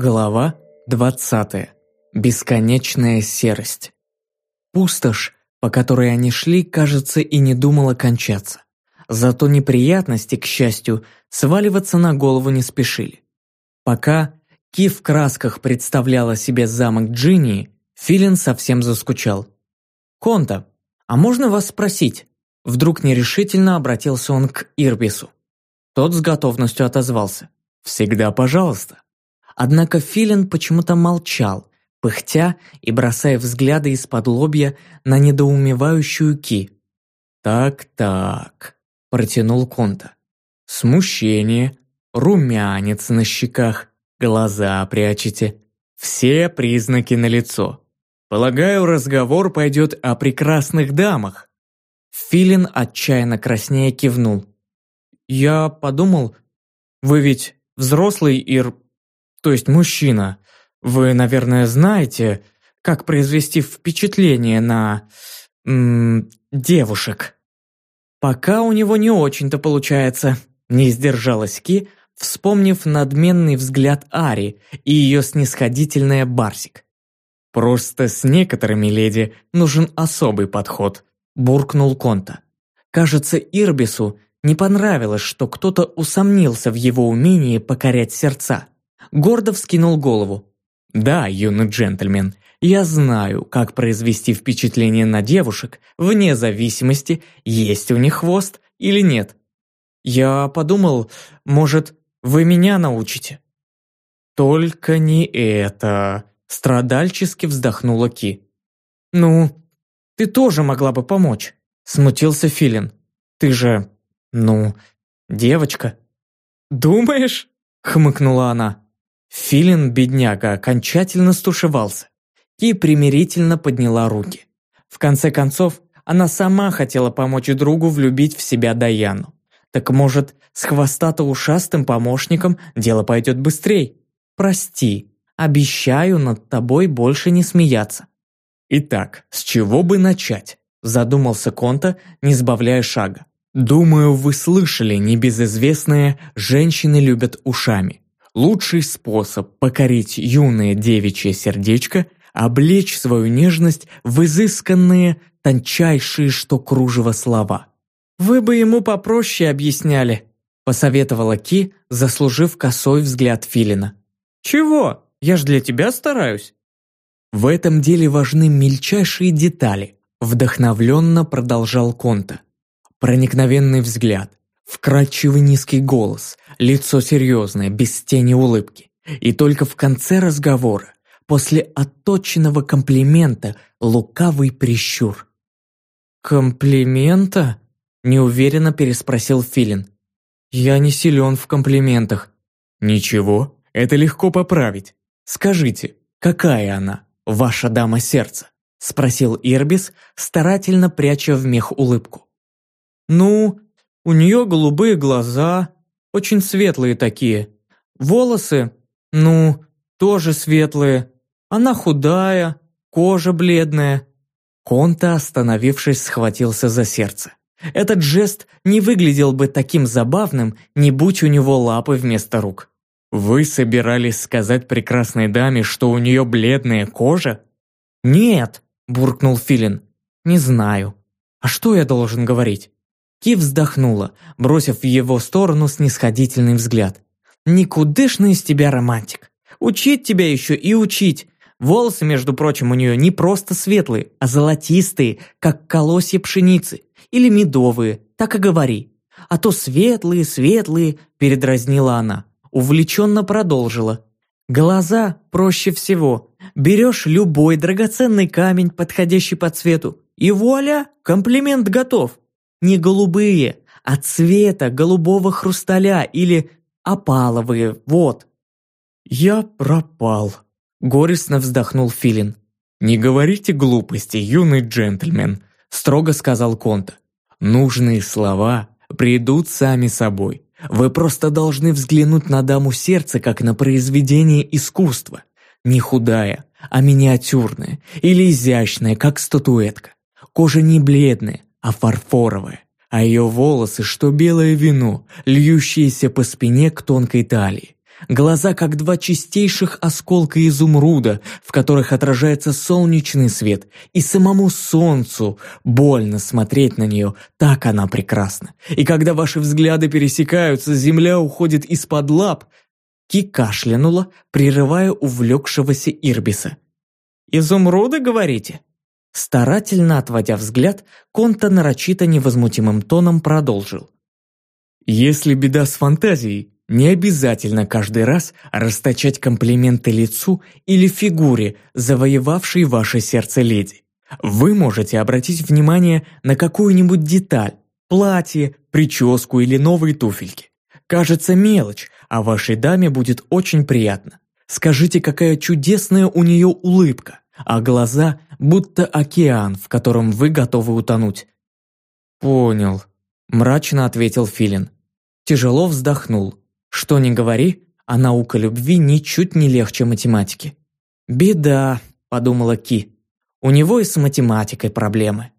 Глава 20. Бесконечная серость. Пустошь, по которой они шли, кажется, и не думала кончаться. Зато неприятности, к счастью, сваливаться на голову не спешили. Пока Ки в красках представляла себе замок Джинни, Филин совсем заскучал. «Конта, а можно вас спросить?» Вдруг нерешительно обратился он к Ирбису. Тот с готовностью отозвался. «Всегда пожалуйста». Однако Филин почему-то молчал, пыхтя и бросая взгляды из-под лобья на недоумевающую Ки. «Так-так», – протянул Конта. «Смущение, румянец на щеках, глаза прячете. Все признаки налицо. Полагаю, разговор пойдет о прекрасных дамах». Филин отчаянно краснея кивнул. «Я подумал, вы ведь взрослый Ир то есть мужчина. Вы, наверное, знаете, как произвести впечатление на... М девушек. Пока у него не очень-то получается, не сдержалась Ки, вспомнив надменный взгляд Ари и ее снисходительная Барсик. «Просто с некоторыми леди нужен особый подход», – буркнул Конта. Кажется, Ирбису не понравилось, что кто-то усомнился в его умении покорять сердца гордо вскинул голову. «Да, юный джентльмен, я знаю, как произвести впечатление на девушек, вне зависимости, есть у них хвост или нет. Я подумал, может, вы меня научите?» «Только не это», – страдальчески вздохнула Ки. «Ну, ты тоже могла бы помочь», – смутился Филин. «Ты же, ну, девочка». «Думаешь?» – хмыкнула она. Филин, бедняга, окончательно стушевался и примирительно подняла руки. В конце концов, она сама хотела помочь другу влюбить в себя Даяну. Так может, с хвостато-ушастым помощником дело пойдет быстрее? Прости, обещаю над тобой больше не смеяться. Итак, с чего бы начать? Задумался Конта, не сбавляя шага. Думаю, вы слышали небезызвестное «женщины любят ушами». Лучший способ покорить юное девичье сердечко – облечь свою нежность в изысканные, тончайшие, что кружево слова. «Вы бы ему попроще объясняли», – посоветовала Ки, заслужив косой взгляд Филина. «Чего? Я ж для тебя стараюсь». В этом деле важны мельчайшие детали, вдохновленно продолжал Конта. Проникновенный взгляд, Вкрадчивый низкий голос, лицо серьезное, без тени улыбки. И только в конце разговора, после отточенного комплимента, лукавый прищур. «Комплимента?» – неуверенно переспросил Филин. «Я не силен в комплиментах». «Ничего, это легко поправить. Скажите, какая она, ваша дама сердца?» – спросил Ирбис, старательно пряча в мех улыбку. «Ну, у нее голубые глаза, очень светлые такие. Волосы, ну, тоже светлые. Она худая, кожа бледная. Конта, остановившись, схватился за сердце. Этот жест не выглядел бы таким забавным, не будь у него лапы вместо рук. «Вы собирались сказать прекрасной даме, что у нее бледная кожа?» «Нет», – буркнул Филин. «Не знаю. А что я должен говорить?» Ки вздохнула, бросив в его сторону снисходительный взгляд. «Никудышный из тебя романтик. Учить тебя еще и учить. Волосы, между прочим, у нее не просто светлые, а золотистые, как колосья пшеницы. Или медовые, так и говори. А то светлые, светлые», – передразнила она. Увлеченно продолжила. «Глаза проще всего. Берешь любой драгоценный камень, подходящий по цвету, и вуаля, комплимент готов не голубые, а цвета голубого хрусталя или опаловые, вот». «Я пропал», – горестно вздохнул Филин. «Не говорите глупости, юный джентльмен», – строго сказал Конта. «Нужные слова придут сами собой. Вы просто должны взглянуть на даму сердца, как на произведение искусства. Не худая, а миниатюрная или изящная, как статуэтка. Кожа не бледная, а фарфоровая, а ее волосы, что белое вино, льющиеся по спине к тонкой талии. Глаза как два чистейших осколка изумруда, в которых отражается солнечный свет, и самому солнцу больно смотреть на нее, так она прекрасна. И когда ваши взгляды пересекаются, земля уходит из-под лап. Ки кашлянула, прерывая увлекшегося Ирбиса. «Изумруды, говорите?» Старательно отводя взгляд, Конта нарочито невозмутимым тоном продолжил. «Если беда с фантазией, не обязательно каждый раз расточать комплименты лицу или фигуре, завоевавшей ваше сердце леди. Вы можете обратить внимание на какую-нибудь деталь, платье, прическу или новые туфельки. Кажется мелочь, а вашей даме будет очень приятно. Скажите, какая чудесная у нее улыбка, а глаза будто океан, в котором вы готовы утонуть. «Понял», – мрачно ответил Филин. Тяжело вздохнул. Что ни говори, а наука любви ничуть не легче математики. «Беда», – подумала Ки. «У него и с математикой проблемы».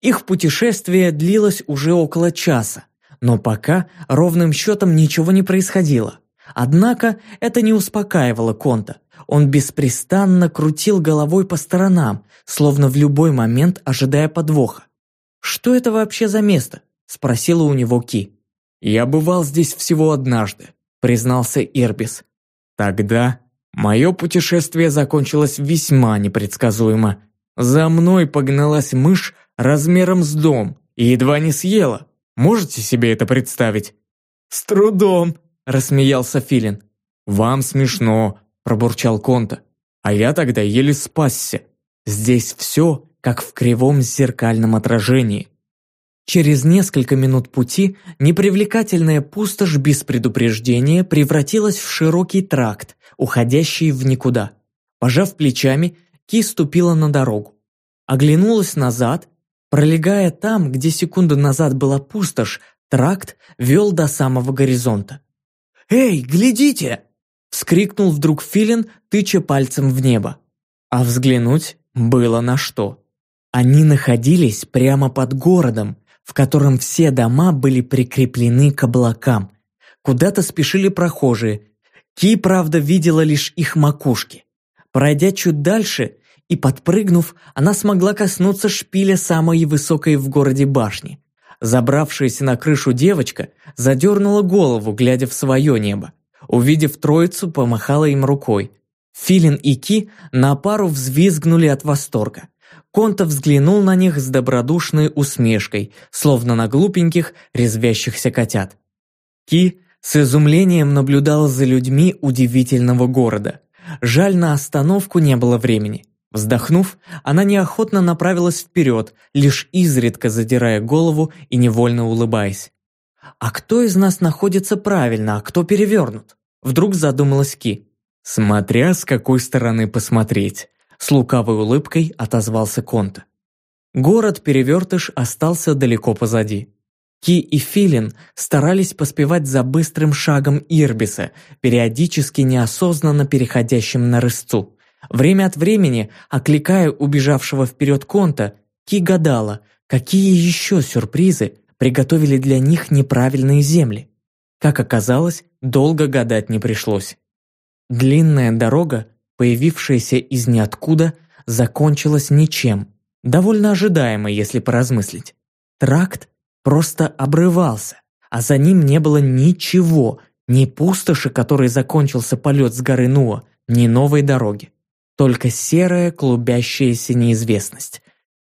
Их путешествие длилось уже около часа, но пока ровным счетом ничего не происходило. Однако это не успокаивало Конта. Он беспрестанно крутил головой по сторонам, словно в любой момент ожидая подвоха. «Что это вообще за место?» – спросила у него Ки. «Я бывал здесь всего однажды», – признался Ирбис. «Тогда мое путешествие закончилось весьма непредсказуемо. За мной погналась мышь размером с дом и едва не съела. Можете себе это представить?» «С трудом», – рассмеялся Филин. «Вам смешно», – пробурчал Конта. «А я тогда еле спасся. Здесь все, как в кривом зеркальном отражении. Через несколько минут пути непривлекательная пустошь без предупреждения превратилась в широкий тракт, уходящий в никуда. Пожав плечами, Ки ступила на дорогу. Оглянулась назад, пролегая там, где секунду назад была пустошь, тракт вел до самого горизонта. «Эй, глядите!» – вскрикнул вдруг Филин, тыча пальцем в небо. А взглянуть было на что. Они находились прямо под городом, в котором все дома были прикреплены к облакам. Куда-то спешили прохожие. Ки, правда, видела лишь их макушки. Пройдя чуть дальше и подпрыгнув, она смогла коснуться шпиля самой высокой в городе башни. Забравшаяся на крышу девочка задернула голову, глядя в свое небо. Увидев троицу, помахала им рукой. Филин и Ки на пару взвизгнули от восторга. Конта взглянул на них с добродушной усмешкой, словно на глупеньких, резвящихся котят. Ки с изумлением наблюдал за людьми удивительного города. Жаль, на остановку не было времени. Вздохнув, она неохотно направилась вперед, лишь изредка задирая голову и невольно улыбаясь. «А кто из нас находится правильно, а кто перевернут?» Вдруг задумалась Ки. «Смотря с какой стороны посмотреть», с лукавой улыбкой отозвался Конта. Город-перевертыш остался далеко позади. Ки и Филин старались поспевать за быстрым шагом Ирбиса, периодически неосознанно переходящим на рысцу. Время от времени, окликая убежавшего вперед Конта, Ки гадала, какие еще сюрпризы приготовили для них неправильные земли. Как оказалось, долго гадать не пришлось. Длинная дорога появившаяся из ниоткуда, закончилась ничем. Довольно ожидаемо, если поразмыслить. Тракт просто обрывался, а за ним не было ничего, ни пустоши, которой закончился полет с горы Нуа, ни новой дороги. Только серая клубящаяся неизвестность.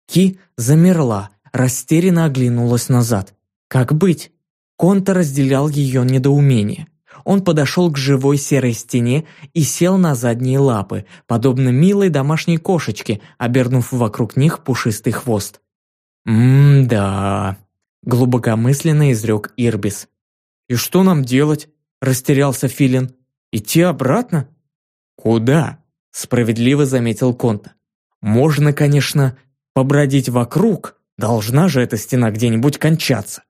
Ки замерла, растерянно оглянулась назад. Как быть? Конта разделял ее недоумение. Он подошел к живой серой стене и сел на задние лапы, подобно милой домашней кошечке, обернув вокруг них пушистый хвост. «М-да», – глубокомысленно изрек Ирбис. «И что нам делать?» – растерялся Филин. «Идти обратно?» «Куда?» – справедливо заметил Конта. «Можно, конечно, побродить вокруг, должна же эта стена где-нибудь кончаться».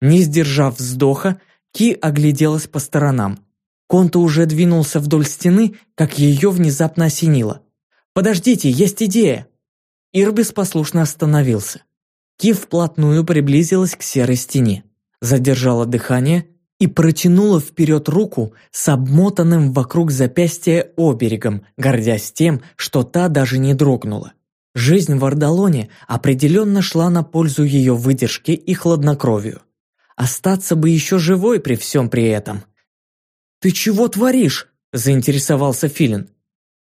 Не сдержав вздоха, Ки огляделась по сторонам. Конта уже двинулся вдоль стены, как ее внезапно осенило. «Подождите, есть идея!» Ирбис послушно остановился. Ки вплотную приблизилась к серой стене, задержала дыхание и протянула вперед руку с обмотанным вокруг запястья оберегом, гордясь тем, что та даже не дрогнула. Жизнь в Ардалоне определенно шла на пользу ее выдержке и хладнокровию. Остаться бы еще живой при всем при этом. «Ты чего творишь?» – заинтересовался Филин.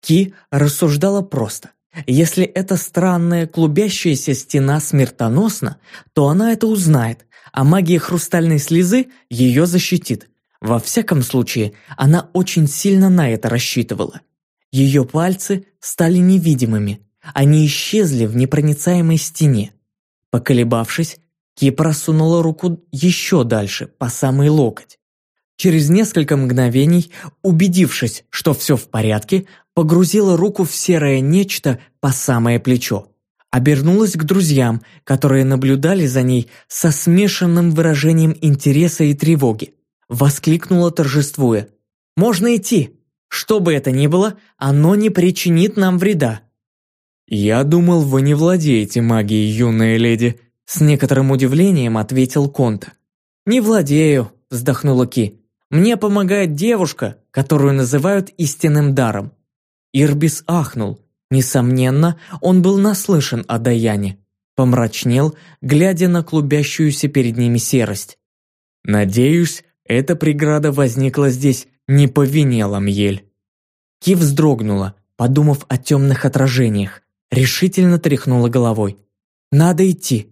Ки рассуждала просто. Если эта странная клубящаяся стена смертоносна, то она это узнает, а магия хрустальной слезы ее защитит. Во всяком случае, она очень сильно на это рассчитывала. Ее пальцы стали невидимыми, они исчезли в непроницаемой стене. Поколебавшись, Ки просунула руку еще дальше, по самый локоть. Через несколько мгновений, убедившись, что все в порядке, погрузила руку в серое нечто по самое плечо. Обернулась к друзьям, которые наблюдали за ней со смешанным выражением интереса и тревоги. Воскликнула торжествуя. «Можно идти! Что бы это ни было, оно не причинит нам вреда!» «Я думал, вы не владеете магией, юная леди», с некоторым удивлением ответил Конта. «Не владею», вздохнула Ки. «Мне помогает девушка, которую называют истинным даром». Ирбис ахнул, Несомненно, он был наслышан о Даяне. Помрачнел, глядя на клубящуюся перед ними серость. «Надеюсь, эта преграда возникла здесь не по вине Ламьель». Ки вздрогнула, подумав о темных отражениях. Решительно тряхнула головой. «Надо идти».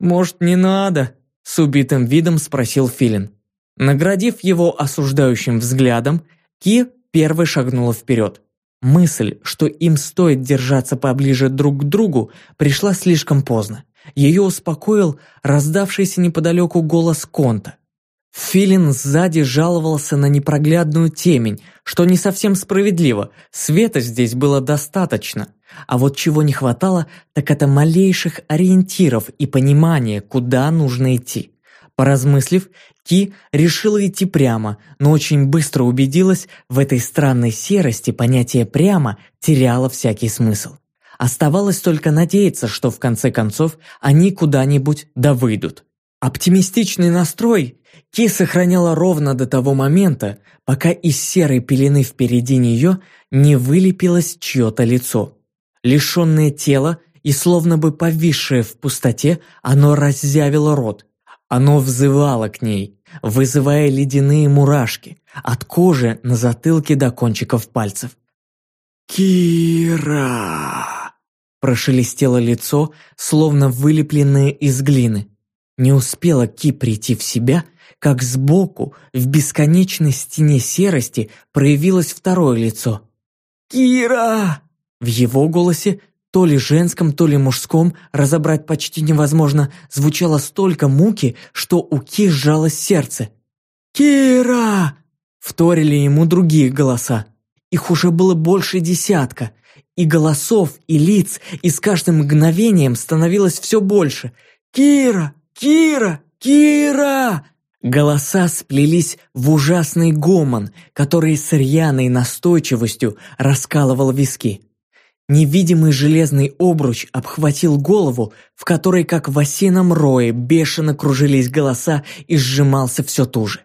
«Может, не надо?» С убитым видом спросил Филин. Наградив его осуждающим взглядом, Ки первой шагнула вперед. Мысль, что им стоит держаться поближе друг к другу, пришла слишком поздно. Ее успокоил раздавшийся неподалеку голос Конта. Филин сзади жаловался на непроглядную темень, что не совсем справедливо, света здесь было достаточно. А вот чего не хватало, так это малейших ориентиров и понимания, куда нужно идти. Поразмыслив, Ки решила идти прямо, но очень быстро убедилась, в этой странной серости понятие «прямо» теряло всякий смысл. Оставалось только надеяться, что в конце концов они куда-нибудь да выйдут. Оптимистичный настрой Ки сохраняла ровно до того момента, пока из серой пелены впереди нее не вылепилось чье-то лицо. Лишенное тела и словно бы повисшее в пустоте, оно раззявило рот – оно взывало к ней, вызывая ледяные мурашки от кожи на затылке до кончиков пальцев. «Кира!» Прошелестело лицо, словно вылепленное из глины. Не успела Ки прийти в себя, как сбоку, в бесконечной стене серости, проявилось второе лицо. «Кира!» В его голосе то ли женском, то ли мужском, разобрать почти невозможно, звучало столько муки, что у Ки сжалось сердце. «Кира!» – вторили ему другие голоса. Их уже было больше десятка. И голосов, и лиц, и с каждым мгновением становилось все больше. «Кира! Кира! Кира!» Голоса сплелись в ужасный гомон, который с рьяной настойчивостью раскалывал виски. Невидимый железный обруч обхватил голову, в которой, как в осином рое, бешено кружились голоса и сжимался все туже.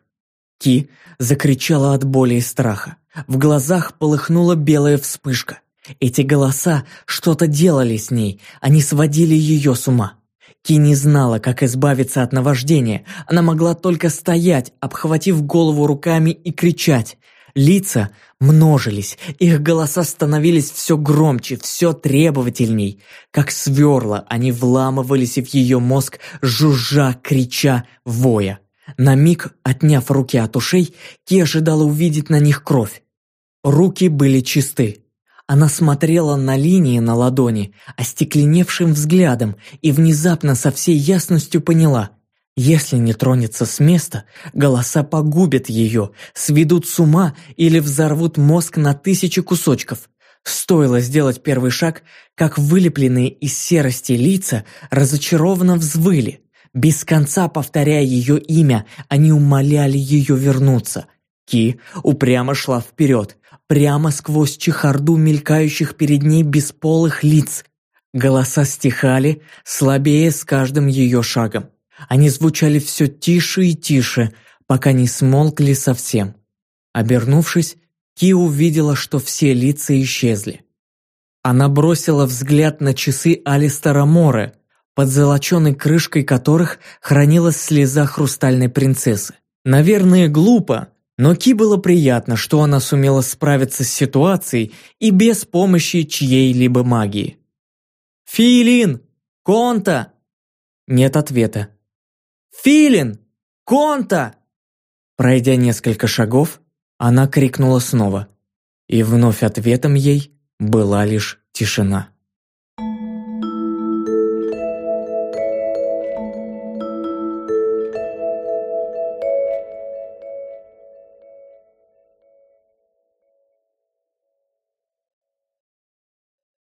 Ки закричала от боли и страха. В глазах полыхнула белая вспышка. Эти голоса что-то делали с ней, они сводили ее с ума. Ки не знала, как избавиться от наваждения, она могла только стоять, обхватив голову руками и кричать. Лица множились, их голоса становились все громче, все требовательней. Как сверла, они вламывались в ее мозг, жужжа, крича, воя. На миг, отняв руки от ушей, Ки ожидала увидеть на них кровь. Руки были чисты. Она смотрела на линии на ладони, остекленевшим взглядом, и внезапно со всей ясностью поняла – если не тронется с места, голоса погубят ее, сведут с ума или взорвут мозг на тысячи кусочков. Стоило сделать первый шаг, как вылепленные из серости лица разочарованно взвыли. Без конца повторяя ее имя, они умоляли ее вернуться. Ки упрямо шла вперед, прямо сквозь чехарду мелькающих перед ней бесполых лиц. Голоса стихали, слабее с каждым ее шагом. Они звучали все тише и тише, пока не смолкли совсем. Обернувшись, Ки увидела, что все лица исчезли. Она бросила взгляд на часы Алистера Море, под золоченой крышкой которых хранилась слеза хрустальной принцессы. Наверное, глупо, но Ки было приятно, что она сумела справиться с ситуацией и без помощи чьей-либо магии. «Филин! Конта!» Нет ответа. «Филин! Конта!» Пройдя несколько шагов, она крикнула снова. И вновь ответом ей была лишь тишина.